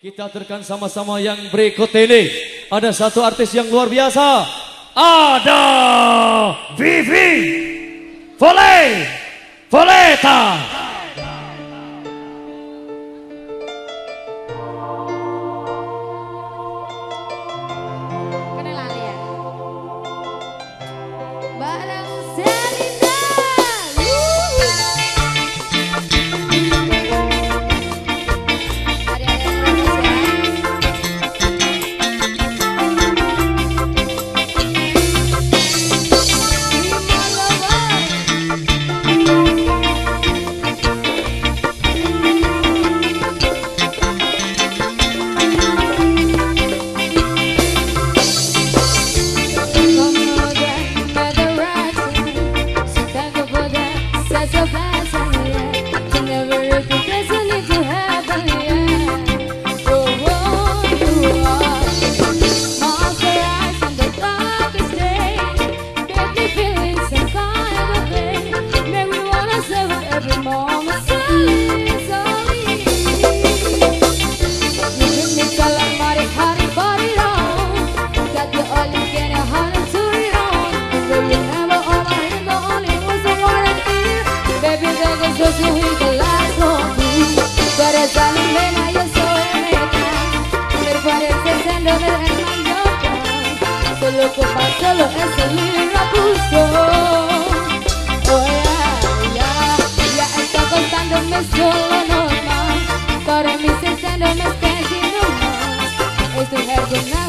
Kita terkan sama-sama yang berikut ini. Ada satu artis yang luar biasa. Ada Vivi Vole preocupación es el libro puso. Oh, ya, ya, ya está costando mi solo normal, pero mi sincero me está llenando más. Es tu jardín.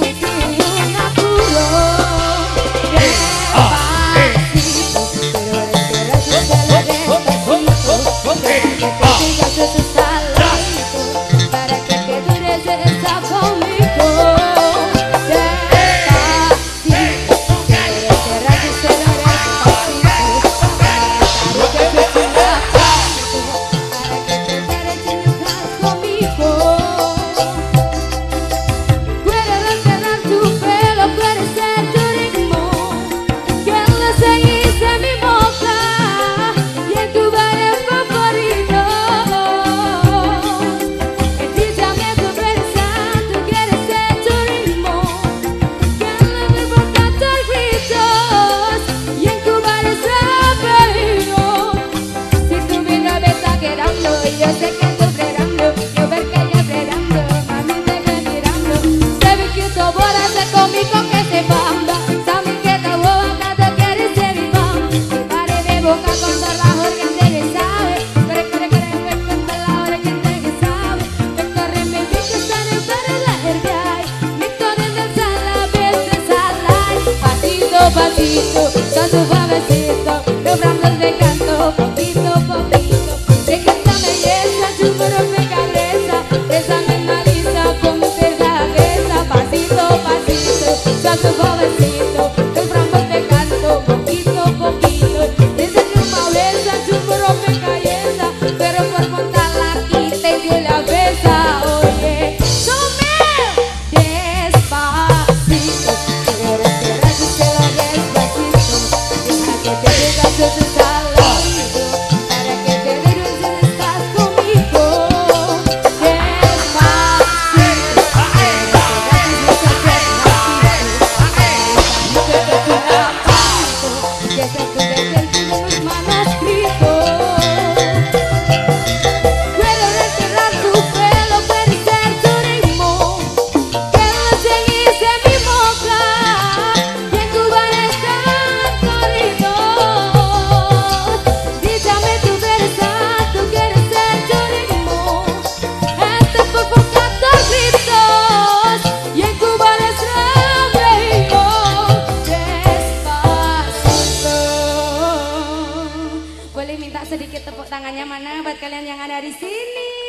batito, tanto sedikit tepuk tangannya mana buat kalian yang ada di sini.